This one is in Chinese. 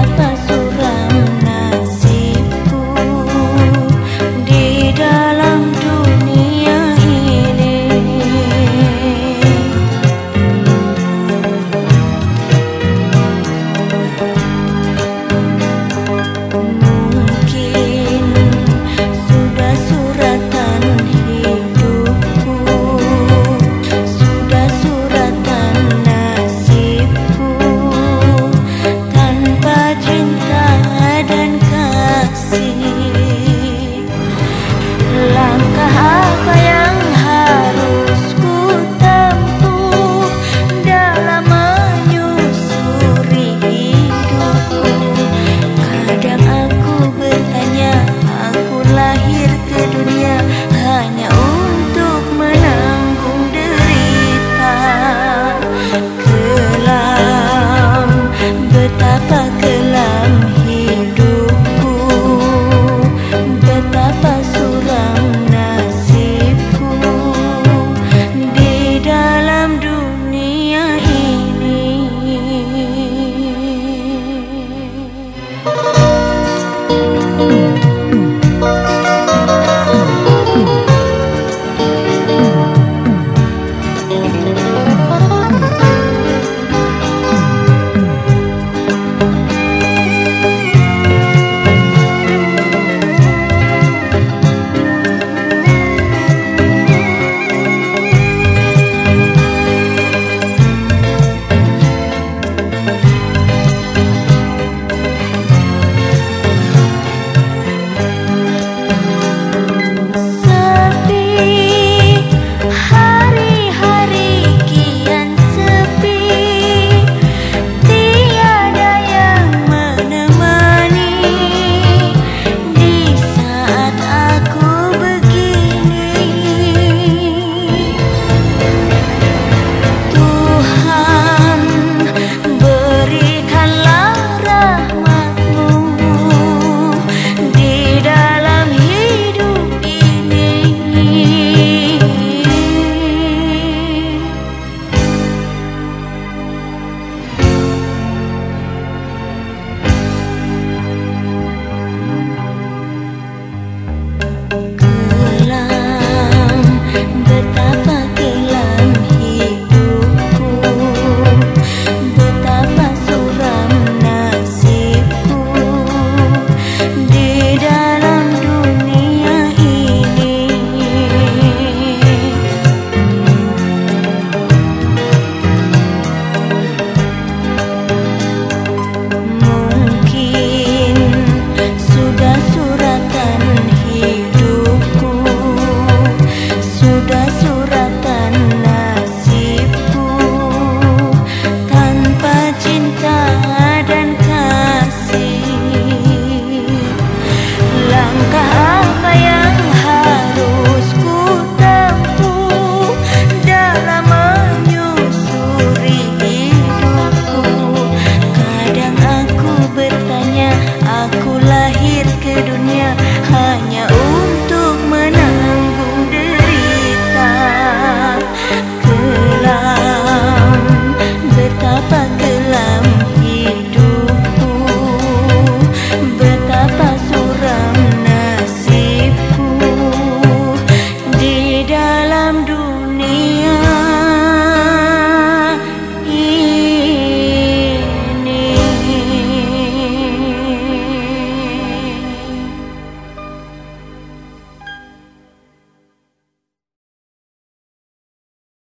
papás. 这样。